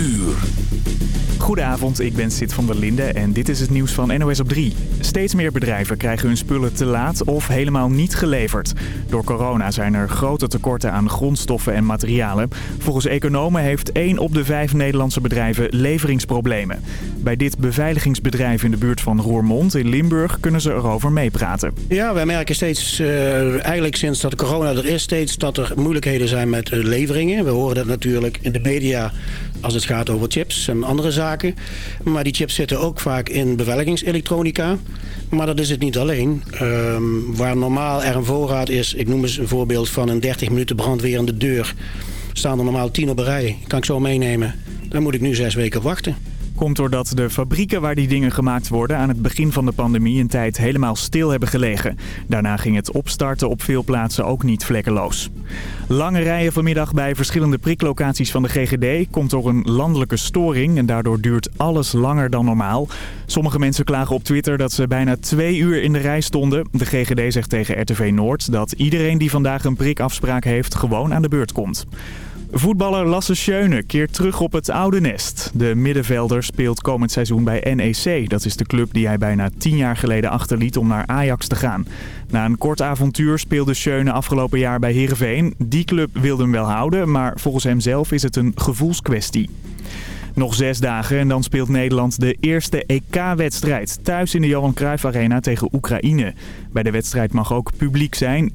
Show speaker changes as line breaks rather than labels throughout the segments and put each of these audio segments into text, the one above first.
uur.
Goedenavond, ik ben Sid van der Linde en dit is het nieuws van NOS op 3. Steeds meer bedrijven krijgen hun spullen te laat of helemaal niet geleverd. Door corona zijn er grote tekorten aan grondstoffen en materialen. Volgens economen heeft 1 op de 5 Nederlandse bedrijven leveringsproblemen. Bij dit beveiligingsbedrijf in de buurt van Roermond in Limburg kunnen ze erover meepraten.
Ja, wij merken steeds, uh, eigenlijk sinds dat corona er is, steeds dat er moeilijkheden zijn met uh, leveringen. We horen dat natuurlijk in de media als het gaat over chips en andere zaken. Maar die chips zitten ook vaak in beveiligingselektronica. Maar dat is het niet alleen. Um, waar normaal er een voorraad is, ik noem eens een voorbeeld van een 30 minuten brandweer aan de deur. Staan er normaal 10 op een rij. Kan ik zo meenemen. Dan moet ik nu zes weken wachten
komt doordat de fabrieken waar die dingen gemaakt worden aan het begin van de pandemie een tijd helemaal stil hebben gelegen. Daarna ging het opstarten op veel plaatsen ook niet vlekkeloos. Lange rijen vanmiddag bij verschillende priklocaties van de GGD komt door een landelijke storing en daardoor duurt alles langer dan normaal. Sommige mensen klagen op Twitter dat ze bijna twee uur in de rij stonden. De GGD zegt tegen RTV Noord dat iedereen die vandaag een prikafspraak heeft gewoon aan de beurt komt. Voetballer Lasse Schöne keert terug op het oude nest. De middenvelder speelt komend seizoen bij NEC. Dat is de club die hij bijna tien jaar geleden achterliet om naar Ajax te gaan. Na een kort avontuur speelde Schöne afgelopen jaar bij Heerenveen. Die club wilde hem wel houden, maar volgens hem zelf is het een gevoelskwestie. Nog zes dagen en dan speelt Nederland de eerste EK-wedstrijd. Thuis in de Johan Cruijff Arena tegen Oekraïne. Bij de wedstrijd mag ook publiek zijn.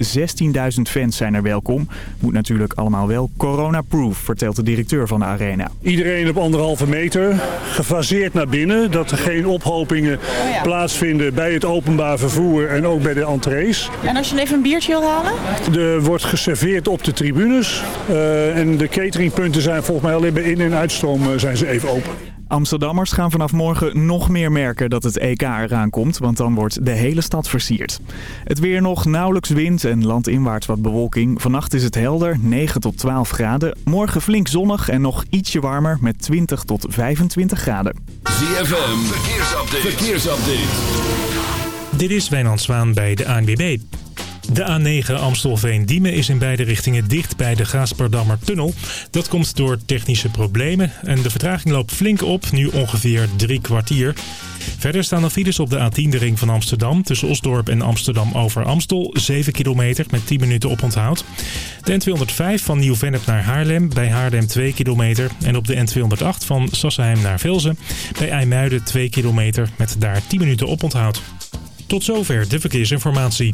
16.000 fans zijn er welkom. Moet natuurlijk allemaal wel corona-proof, vertelt de directeur van de arena.
Iedereen op anderhalve meter, gefaseerd naar binnen. Dat er geen ophopingen oh plaatsvinden bij het openbaar vervoer en ook bij de entrees.
En als je even een biertje wil halen?
Er wordt geserveerd op de tribunes. Uh, en de cateringpunten zijn volgens mij alleen bij in- en uitstroom uh, zijn ze even open.
Amsterdammers gaan vanaf morgen nog meer merken dat het EK eraan komt, want dan wordt de hele stad versierd. Het weer nog nauwelijks wind en landinwaarts wat bewolking. Vannacht is het helder, 9 tot 12 graden. Morgen flink zonnig en nog ietsje warmer met 20 tot 25 graden.
ZFM, verkeersupdate. verkeersupdate.
Dit is Wijnand Zwaan bij de ANWB. De A9 Amstelveen-Diemen is in beide richtingen dicht bij de Gaasperdammer tunnel. Dat komt door technische problemen en de vertraging loopt flink op, nu ongeveer drie kwartier. Verder staan er files op de A10 de ring van Amsterdam tussen Osdorp en Amsterdam over Amstel. 7 kilometer met 10 minuten oponthoud. De N205 van Nieuw-Vennep naar Haarlem. Bij Haarlem 2 kilometer. En op de N208 van Sassenheim naar Velzen. Bij IJmuiden 2 kilometer met daar 10 minuten oponthoud. Tot zover de verkeersinformatie.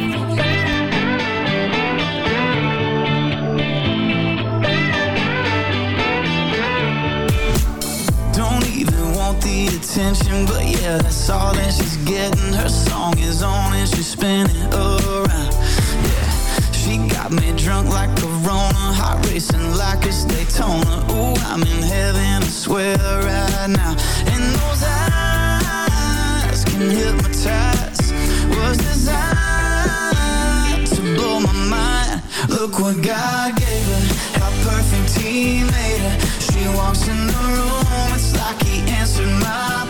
Attention, but yeah, that's all that she's getting. Her song is on and she's spinning around. Yeah, she got me drunk like Corona, heart racing like it's Daytona. Ooh, I'm in heaven, I swear right now. And those eyes can hypnotize. Was designed to blow my mind. Look what God gave her, how perfect He made her. She walks in the room, it's like He answered my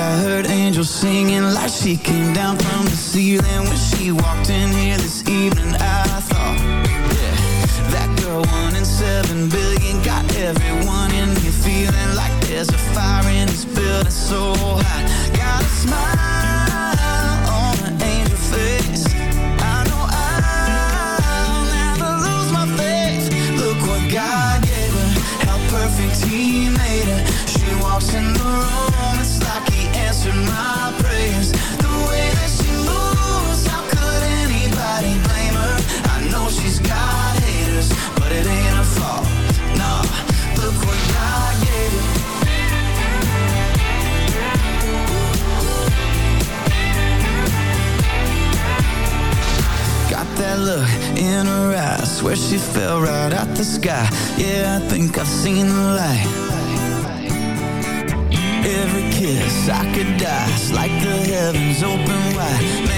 I heard angels singing like she came down from the ceiling when she walked in here this evening. I thought, yeah, that girl one in seven billion got everyone in here feeling like there's a fire in this building so hot. Got a smile sky Yeah, I think I've seen the light. Every kiss I could die It's like the heavens open wide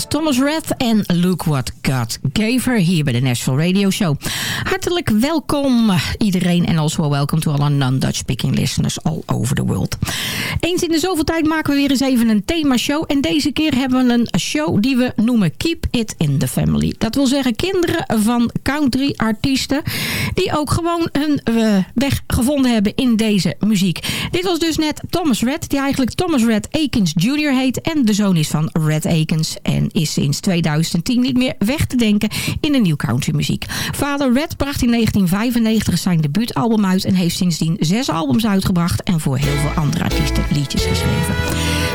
was Thomas Red en Look What God Gave Her hier bij de Nashville Radio Show. Hartelijk welkom iedereen en also welcome to all non-Dutch speaking listeners all over the world. Eens in de zoveel tijd maken we weer eens even een themashow. En deze keer hebben we een show die we noemen Keep It in the Family. Dat wil zeggen kinderen van country artiesten die ook gewoon hun eh, weg gevonden hebben in deze muziek. Dit was dus net Thomas Red, die eigenlijk Thomas Red Akins Jr. heet en de zoon is van Red Akins en is sinds 2010 niet meer weg te denken in de nieuw countrymuziek. Vader Red bracht in 1995 zijn debuutalbum uit en heeft sindsdien zes albums uitgebracht en voor heel veel andere artiesten liedjes geschreven.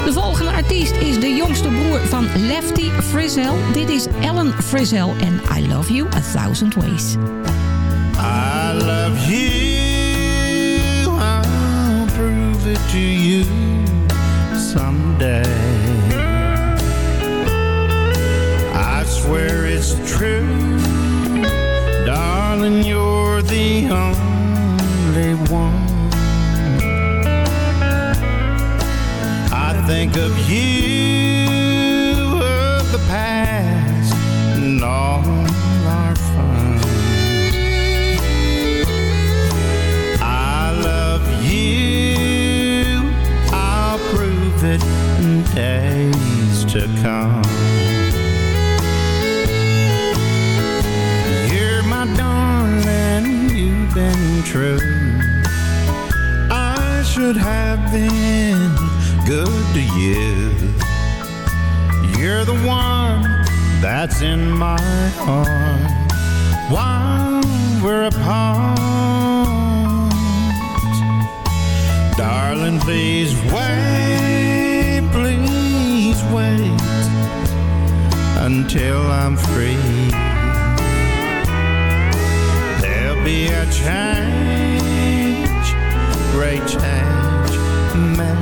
De volgende artiest is de jongste broer van Lefty Frizzell. Dit is Ellen Frizzell en I Love You A Thousand Ways.
I love you. I'll prove it to you someday. I swear it's true, darling. You're the only one. I think of you, of the past, and all our fun. I love you. I'll prove it in days to come. True. I should have been good to you. You're the one that's in my heart while we're apart. Darling, please wait, please wait until I'm free. Be a change, great change. Made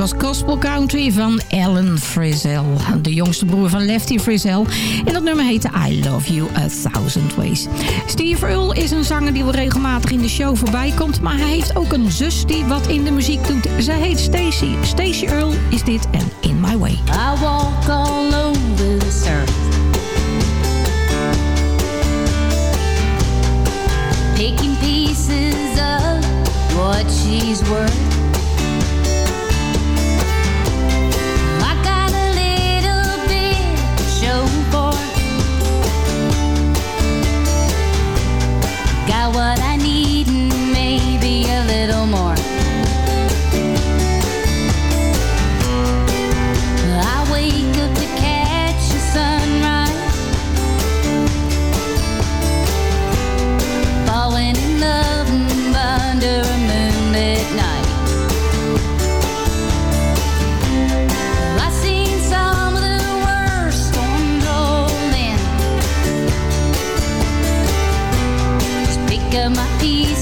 was Gospel Country van Alan Frizzell. De jongste broer van Lefty Frizzell. En dat nummer heette I Love You A Thousand Ways. Steve Earle is een zanger die wel regelmatig in de show voorbij komt. Maar hij heeft ook een zus die wat in de muziek doet. Zij heet Stacy. Stacy Earle is dit en In My Way.
I walk all over this earth Picking pieces of what she's worth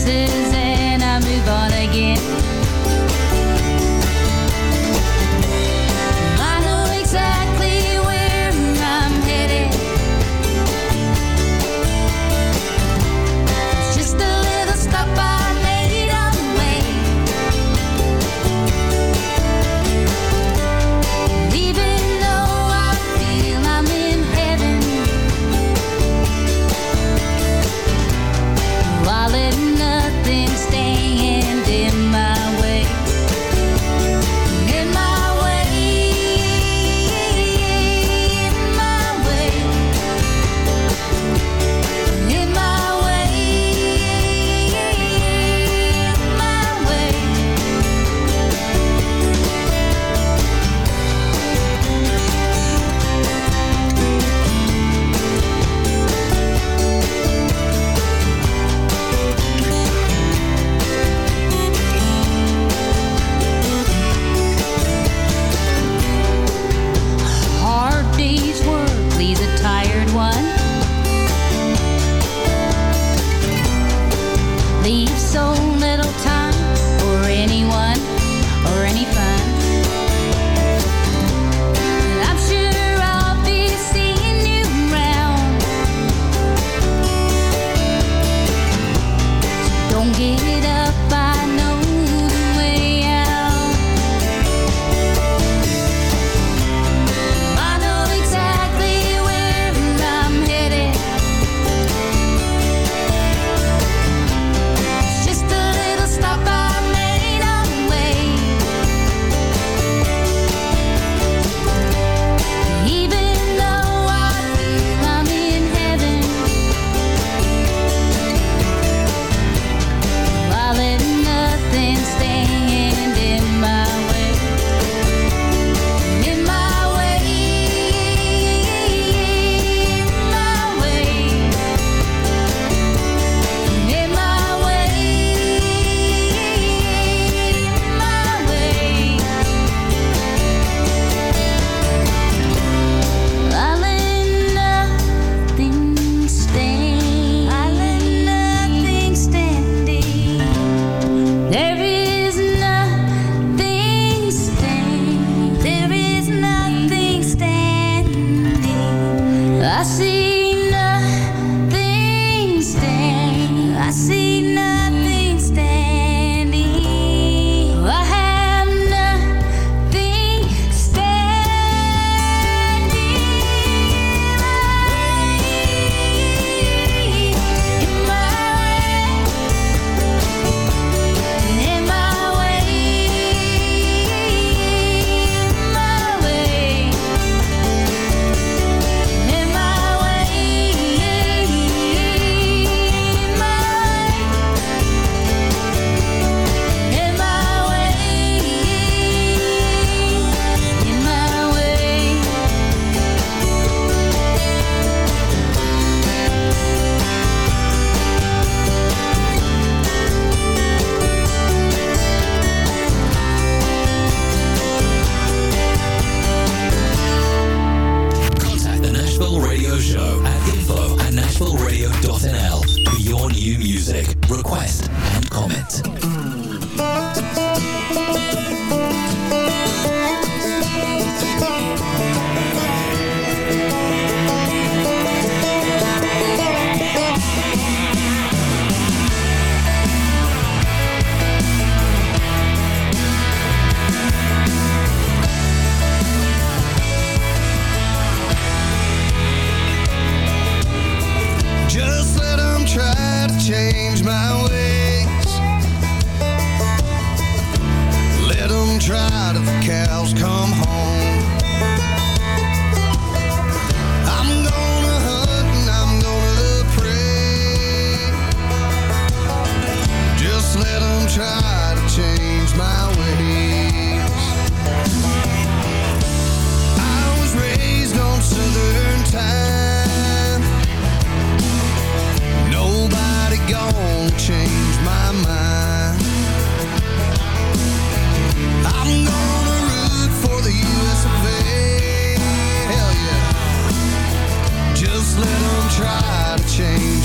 is to change my ways. The
cows come home. I'm gonna hunt and I'm gonna pray. Just try to change my ways. I was raised on southern time. Try to change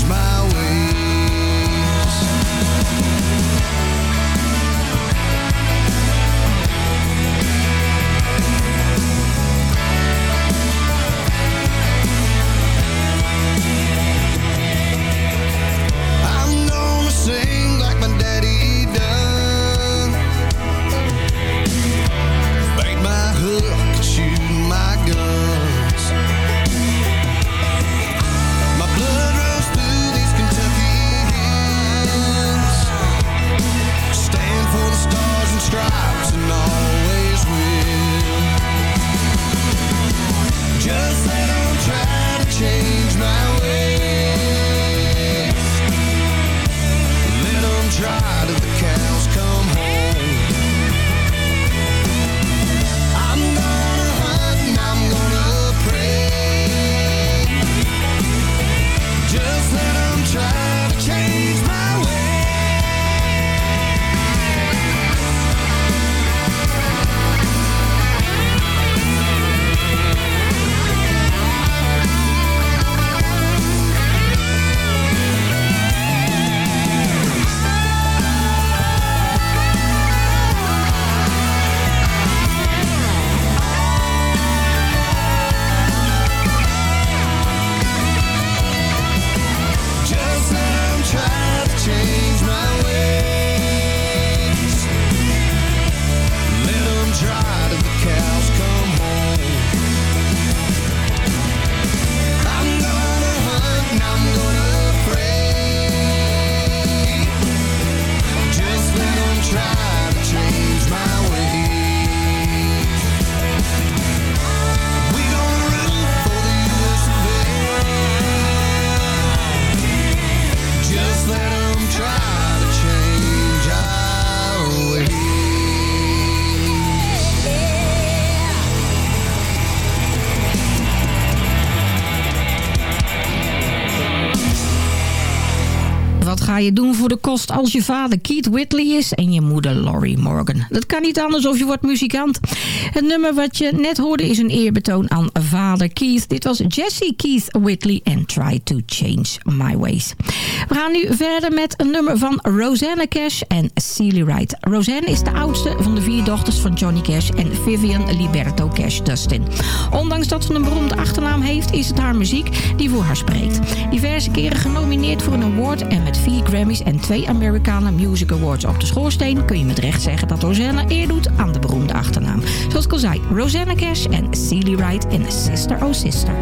Wat ga je doen voor de kost als je vader Keith Whitley is en je moeder Laurie Morgan? Dat kan niet anders of je wordt muzikant. Het nummer wat je net hoorde is een eerbetoon aan vader Keith. Dit was Jesse Keith Whitley en Try to Change My Ways. We gaan nu verder met een nummer van Rosanna Cash en Celie Wright. Rosanna is de oudste van de vier dochters van Johnny Cash en Vivian Liberto Cash Dustin. Ondanks dat ze een beroemde achternaam heeft, is het haar muziek die voor haar spreekt. Diverse keren genomineerd voor een award en met vier Grammys en twee Americana Music Awards op de schoorsteen... kun je met recht zeggen dat Rosanna eer doet aan de beroemde achternaam. Zoals ik al zei, Rosanna Cash en Celie Wright in Sister Oh. Sister,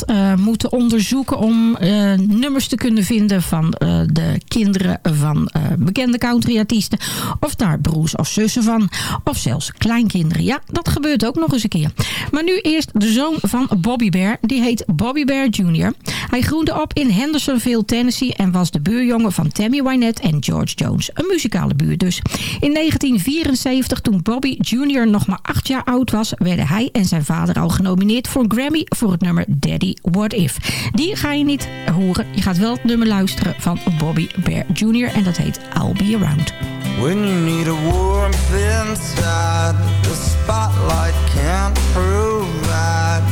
eh, moeten onderzoeken om eh, nummers te kunnen vinden van eh, de kinderen van bekende countryartiesten. Of daar broers of zussen van. Of zelfs kleinkinderen. Ja, dat gebeurt ook nog eens een keer. Maar nu eerst de zoon van Bobby Bear. Die heet Bobby Bear Jr. Hij groeide op in Hendersonville, Tennessee. En was de buurjongen van Tammy Wynette en George Jones. Een muzikale buur dus. In 1974, toen Bobby Jr. nog maar acht jaar oud was... werden hij en zijn vader al genomineerd voor een Grammy voor het nummer Daddy What If. Die ga je niet horen. Je gaat wel het nummer luisteren van Bobby Bear Jr. En dat heet I'll Be Around.
When you need a warmth inside, the spotlight can't provide.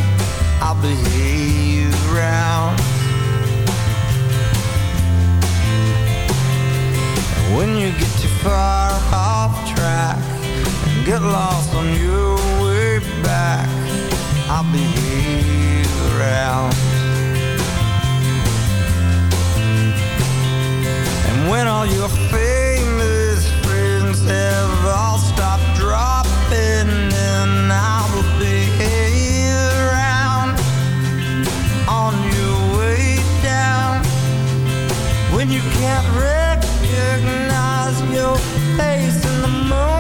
I'll be around. When you get too far off track and get lost on your way back, I'll be around. And when all your famous friends have all stopped dropping in, I will be around on your way down. When you can't recognize your face in the morning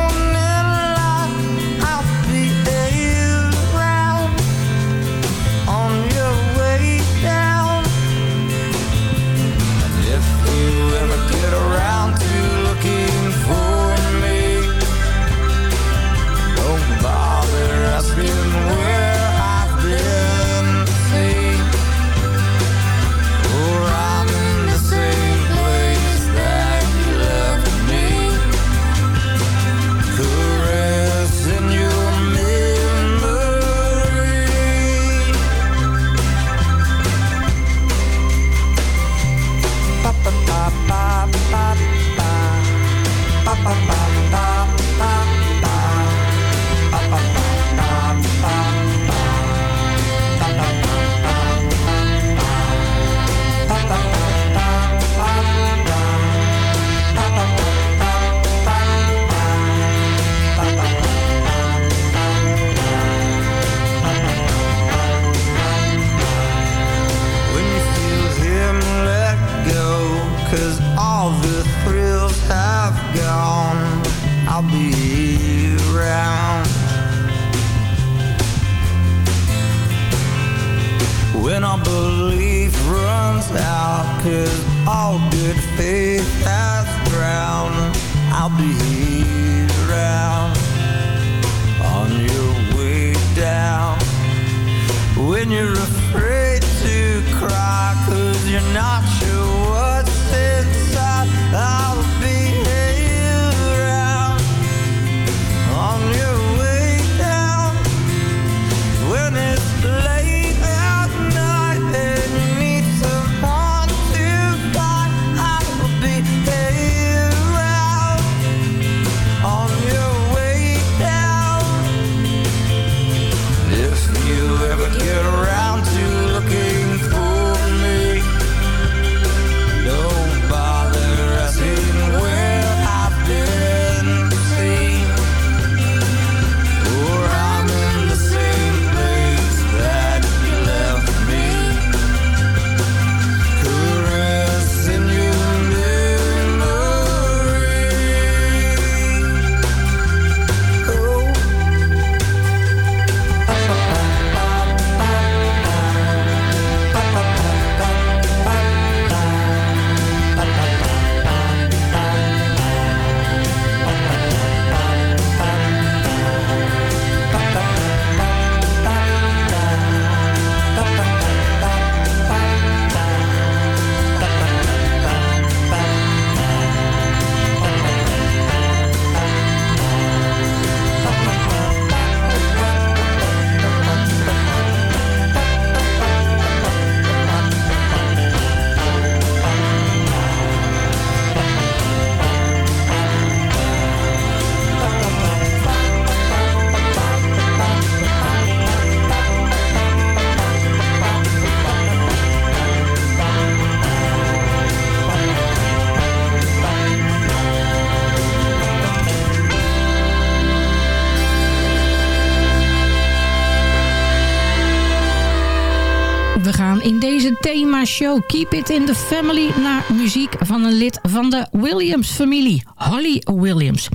Keep It in the Family naar muziek van een lid van de Williams-familie, Holly Williams.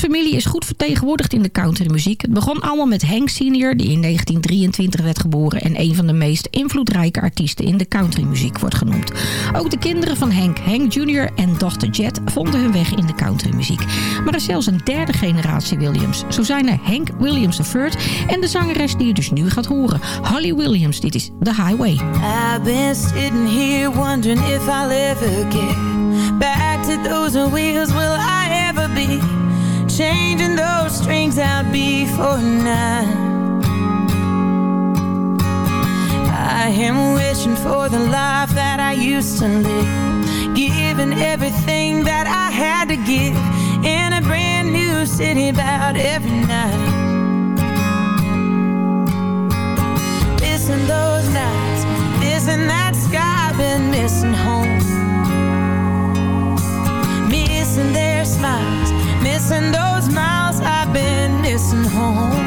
Williams-familie is goed vertegenwoordigd in de countrymuziek. Het begon allemaal met Hank Sr., die in 1923 werd geboren... en een van de meest invloedrijke artiesten in de countrymuziek wordt genoemd. Ook de kinderen van Hank, Hank Jr. en dochter Jet... vonden hun weg in de countrymuziek. Maar er is zelfs een derde generatie Williams. Zo zijn er Hank Williams III en de zangeres die je dus nu gaat horen. Holly Williams, dit is The Highway.
I've been here wondering if I'll ever get back to those wheels. Will I ever be changing those strings out before nine? I am wishing for the life that I used to live, giving everything that I had to give in a brand new city about every night. Missing those nights, missing that sky, been missing home. Missing their smiles, missing those miles, I've been missing home.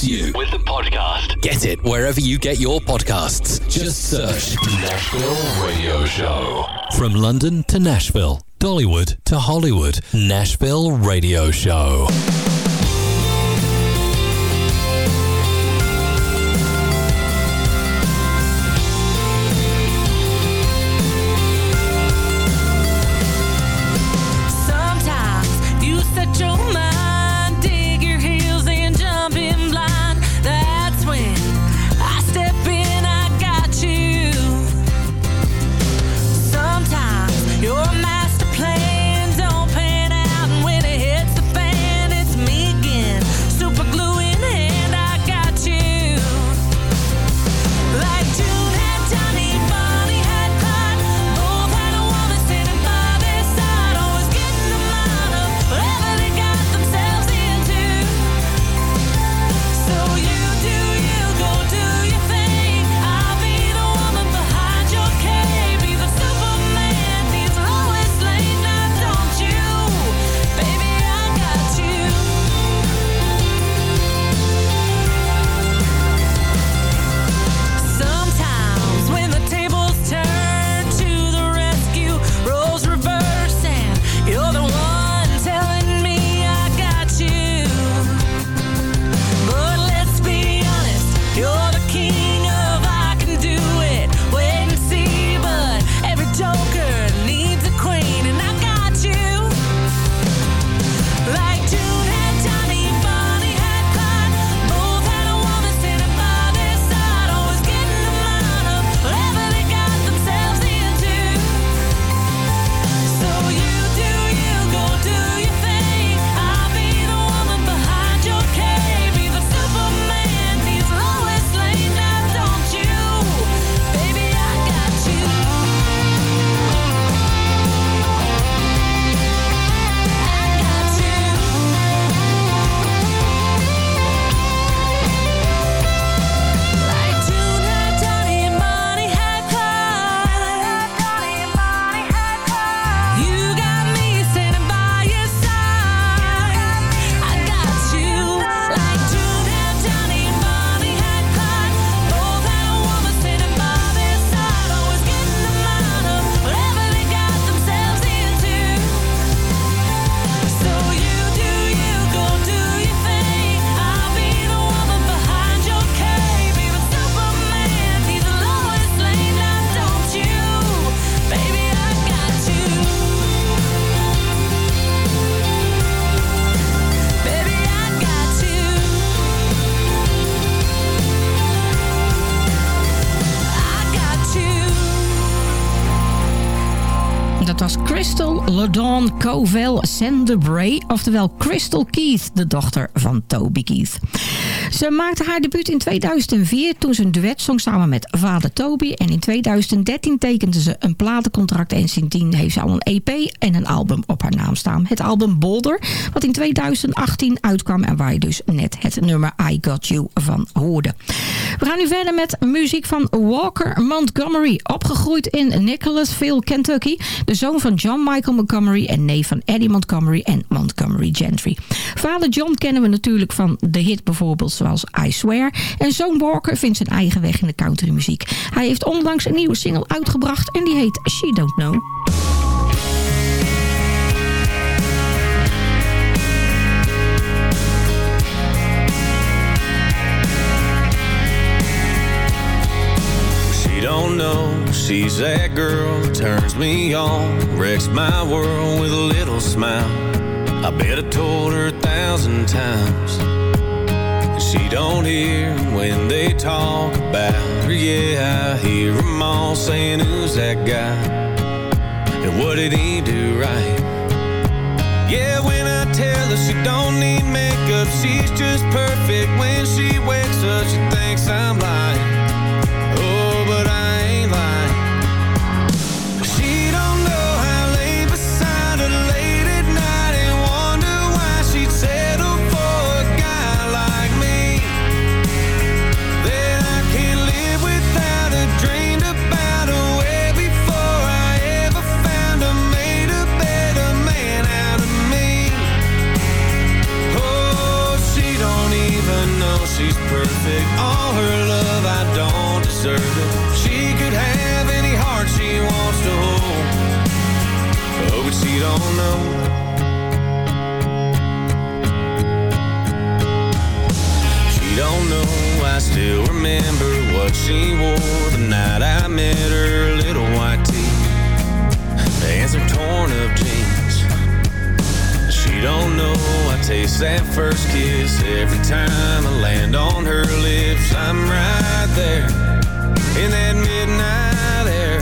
Suits you. With the podcast. Get it wherever you get your podcasts. Just search Nashville Radio Show. From London to Nashville, Dollywood to Hollywood, Nashville Radio Show.
Crystal LaDawn Covell Sandebray, oftewel Crystal Keith, de dochter van Toby Keith. Ze maakte haar debuut in 2004 toen ze een duet zong samen met vader Toby. En in 2013 tekende ze een platencontract en sindsdien heeft ze al een EP en een album op haar naam staan. Het album Boulder, wat in 2018 uitkwam en waar je dus net het nummer I Got You van hoorde. We gaan nu verder met muziek van Walker Montgomery, opgegroeid in Nicholasville, Kentucky. De zoon van John Michael Montgomery en neef van Eddie Montgomery en Montgomery Gentry. Vader John kennen we natuurlijk van de hit bijvoorbeeld zoals I Swear. En zoon Walker vindt zijn eigen weg in de countrymuziek. Hij heeft onlangs een nieuwe single uitgebracht en die heet She Don't Know.
She don't know she's that girl that turns me on, wrecks my world with a little smile. I bet I told her a thousand times. She don't hear when they talk about her. Yeah, I hear them all saying, Who's that guy? And what did he do right? Yeah, when I tell her she don't need makeup, she's just perfect. When she wakes up, she thinks I'm lying. She's perfect. All her love, I don't deserve it. She could have any heart she wants to hold. Oh, but she don't know. She don't know. I still remember what she wore the night I met her. Little white tee and some torn up jeans. She don't know I taste that first kiss every time I land on her lips. I'm right there in that midnight air.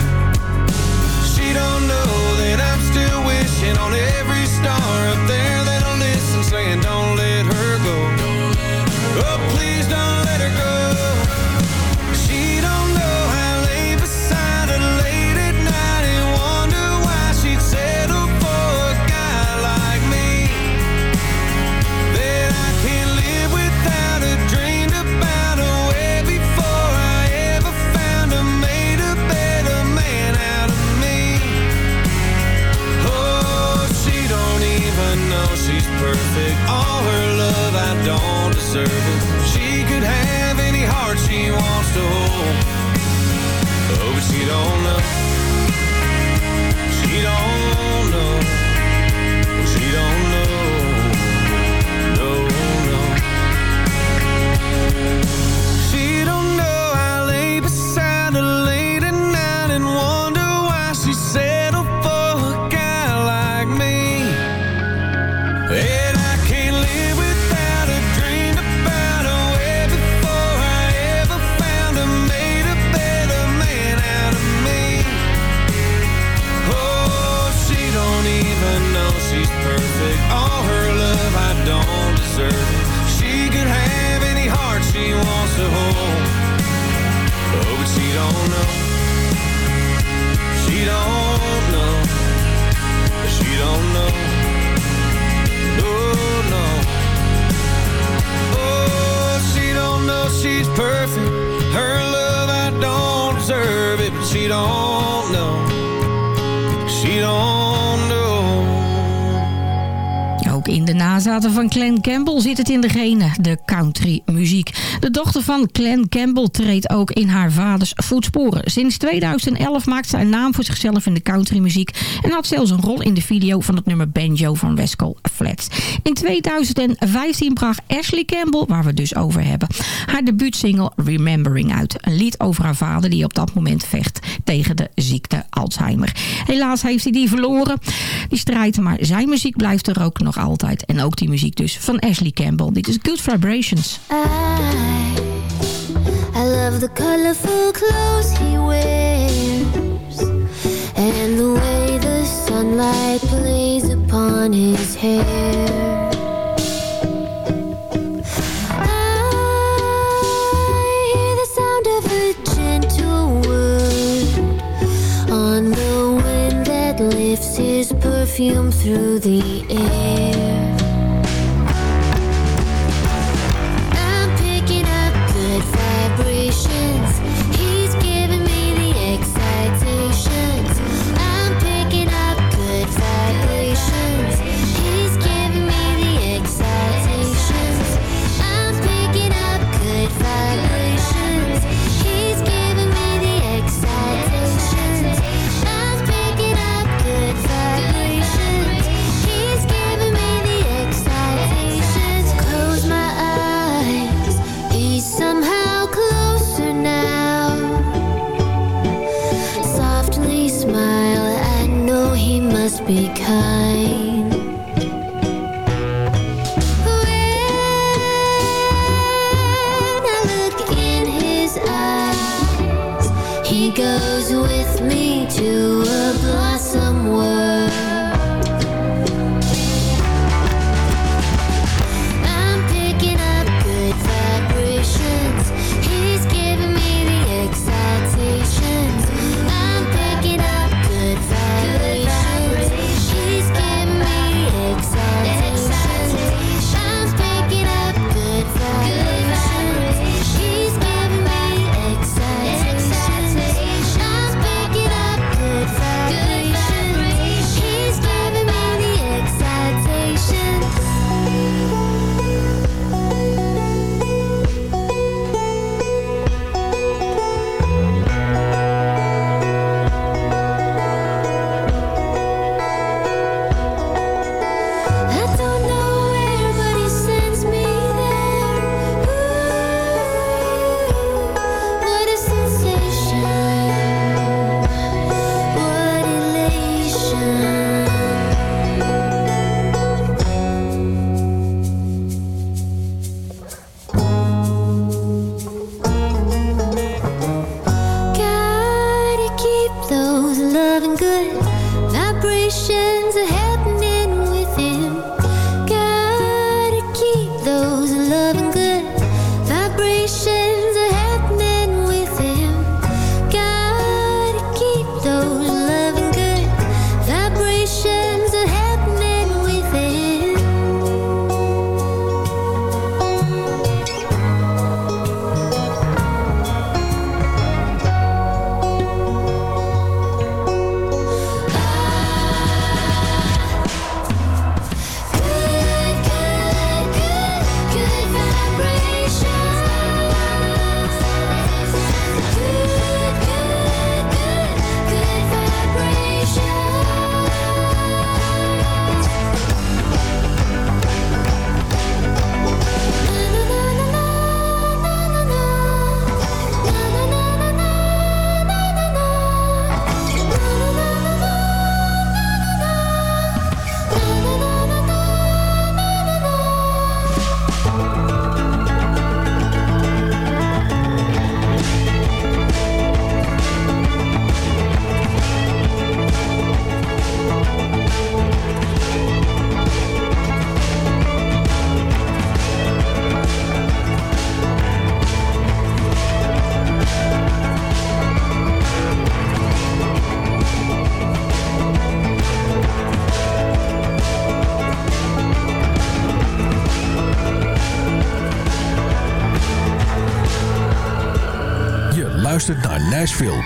She don't know that I'm still wishing on every star up there that'll listen, saying don't let her go. Oh, please don't let her go. Perfect. All her love, I don't deserve it. She could have any heart she wants to hold. Oh, but she don't know. Don't know. She don't know. She don't know. No, no. Oh, she don't know she's perfect. Her love, I don't deserve it, but she don't
nazaten van Glen Campbell zit het in de genen, de country muziek. De dochter van Glen Campbell treedt ook in haar vaders voetsporen. Sinds 2011 maakt ze een naam voor zichzelf in de country muziek... en had zelfs een rol in de video van het nummer Banjo van Rascal Flats. In 2015 bracht Ashley Campbell, waar we het dus over hebben... haar debuutsingle Remembering uit. Een lied over haar vader die op dat moment vecht tegen de ziekte Alzheimer. Helaas heeft hij die verloren, die strijd, maar zijn muziek blijft er ook nog altijd. En ook die muziek dus van Ashley Campbell. Dit is Good Vibrations.
I, I love the colorful clothes he wears And the way the sunlight plays upon his hair lifts his perfume through the air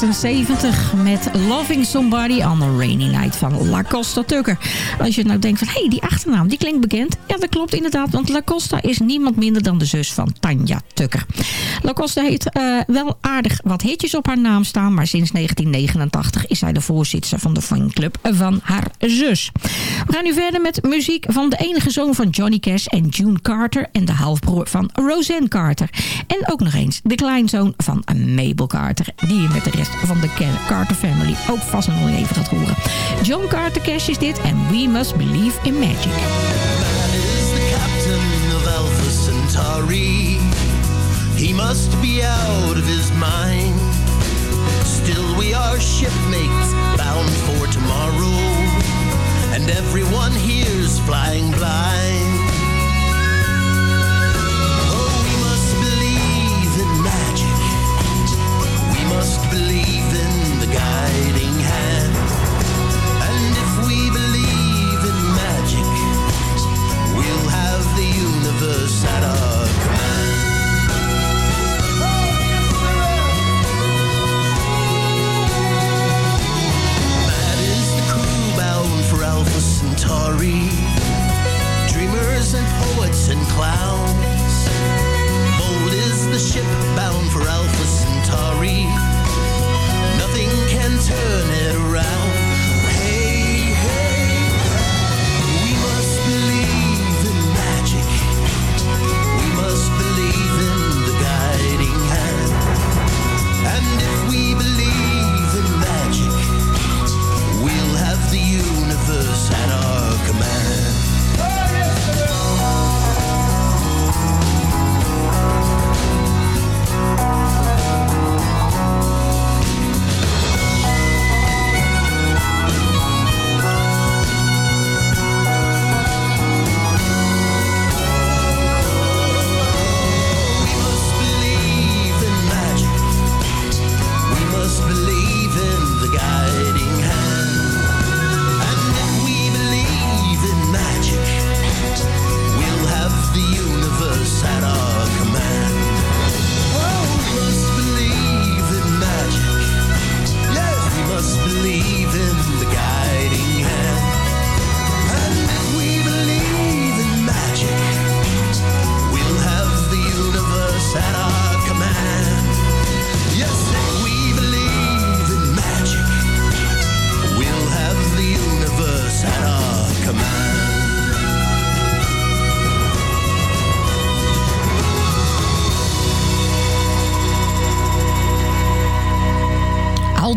1976 met Loving Somebody on a Rainy Night van La Costa Tucker. Als je nou denkt van, hé, hey, die achternaam, die klinkt bekend. Ja, dat klopt inderdaad, want La Costa is niemand minder dan de zus van Tanja Tucker. La Costa heeft eh, wel aardig wat hitjes op haar naam staan, maar sinds 1989 is zij de voorzitter van de fanclub van haar zus. We gaan nu verder met muziek van de enige zoon van Johnny Cash en June Carter en de halfbroer van Roseanne Carter. En ook nog eens de kleinzoon van Mabel Carter, die je met de rest van de Carter family ook vast nog even gaat horen. John Carter Cash is dit en We Must Believe in Magic.
Centauri. Must be out of his mind. Still, we are shipmates bound for tomorrow. And everyone here's flying blind. Oh, we must believe in magic. We must believe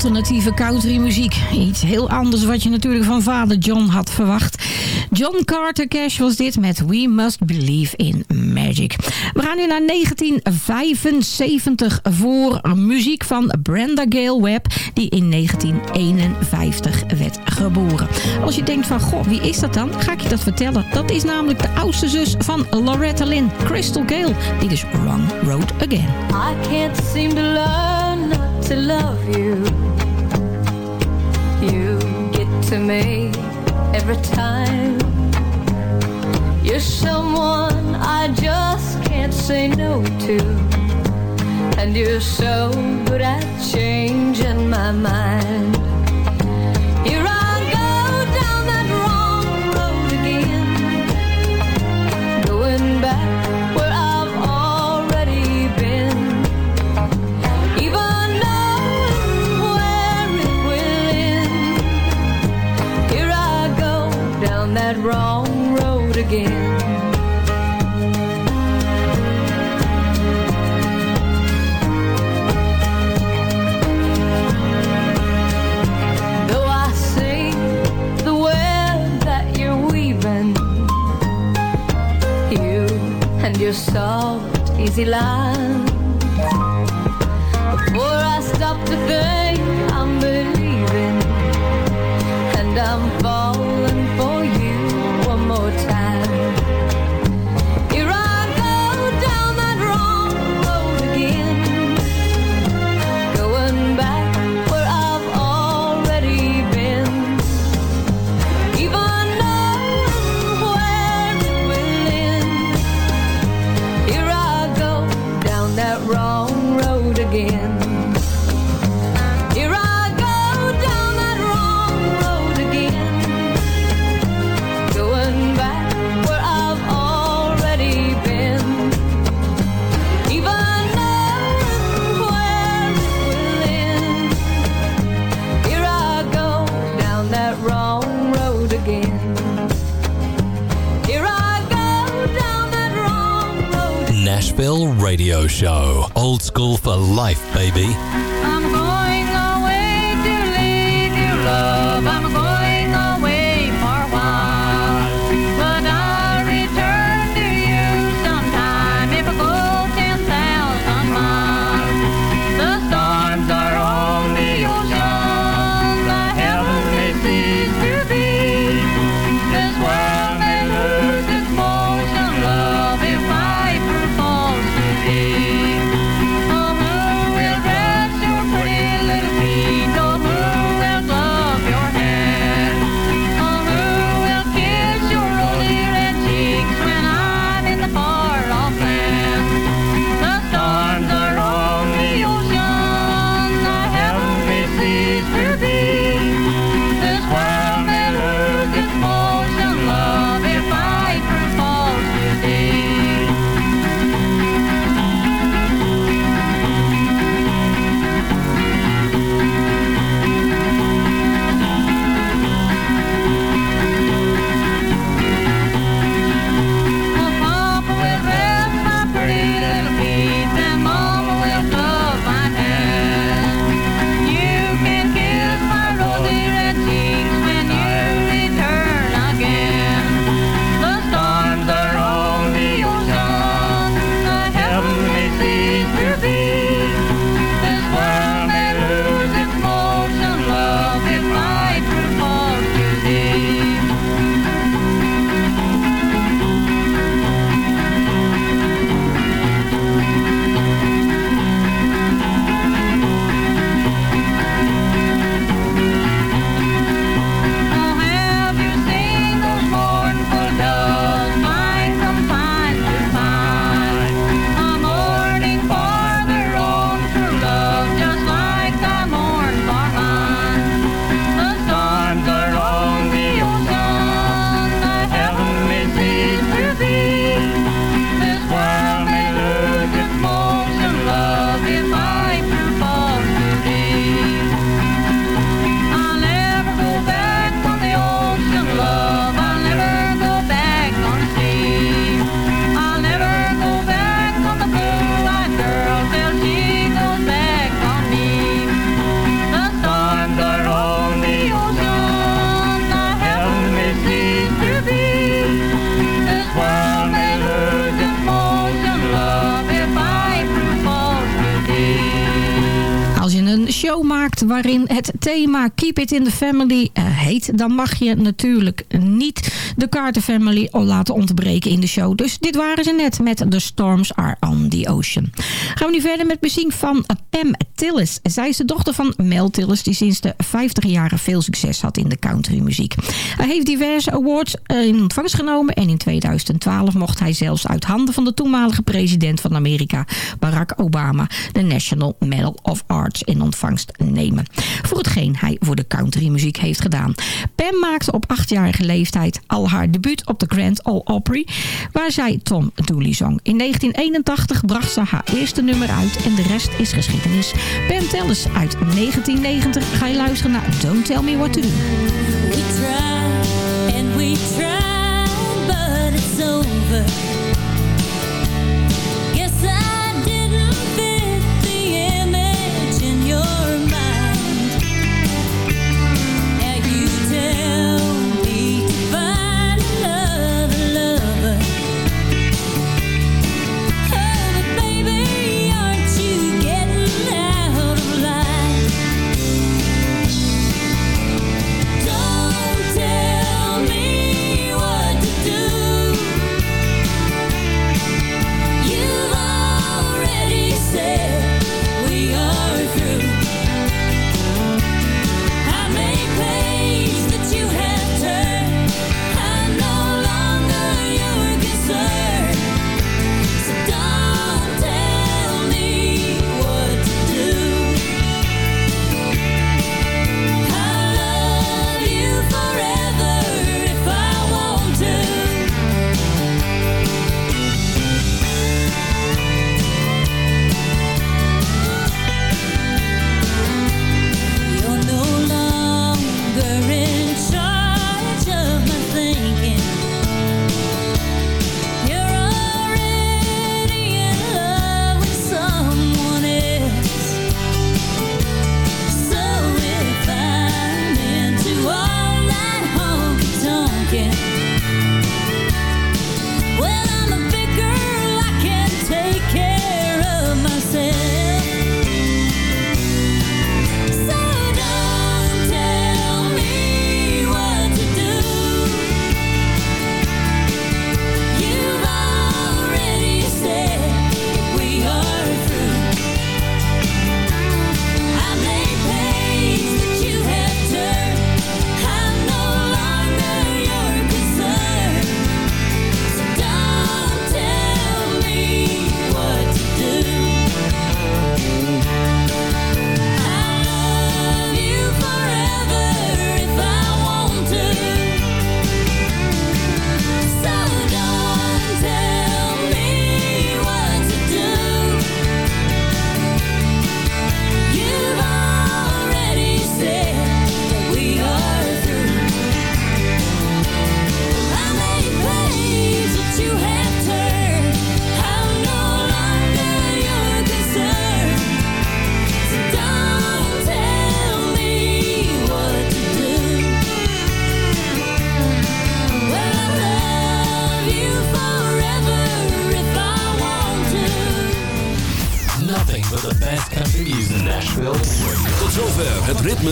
Alternatieve countrymuziek. Iets heel anders wat je natuurlijk van vader John had verwacht. John Carter Cash was dit met We Must Believe in Magic. We gaan nu naar 1975 voor muziek van Brenda Gale Webb... die in 1951 werd geboren. Als je denkt van, goh, wie is dat dan? Ga ik je dat vertellen. Dat is namelijk de oudste zus van Loretta Lynn, Crystal Gale... die dus Wrong Road Again.
I can't seem to learn not to love you. You get to me every time. You're someone I just can't say no to. And you're so good at changing my mind. That wrong road again. Though I see the web that you're weaving, you and your soft, easy lines. Before I stop to think, I'm believing, and I'm falling
thema Keep It in the Family eh, heet... dan mag je natuurlijk niet de Carter Family laten ontbreken in de show. Dus dit waren ze net met The Storms Are on the Ocean. Gaan we nu verder met muziek van Pam Tillis. Zij is de dochter van Mel Tillis... die sinds de 50 jaren veel succes had in de countrymuziek. Hij heeft diverse awards eh, in ontvangst genomen... en in 2012 mocht hij zelfs uit handen van de toenmalige president van Amerika... Barack Obama de National Medal of Arts in ontvangst nemen. Voor hetgeen hij voor de countrymuziek heeft gedaan. Pam maakte op achtjarige leeftijd al haar debuut op de Grand Ole Opry... waar zij Tom Dooley zong. In 1981 bracht ze haar eerste nummer uit en de rest is geschiedenis. Pam Tellis uit 1990 ga je luisteren naar Don't Tell Me What To Do.
We try and we try, but it's over.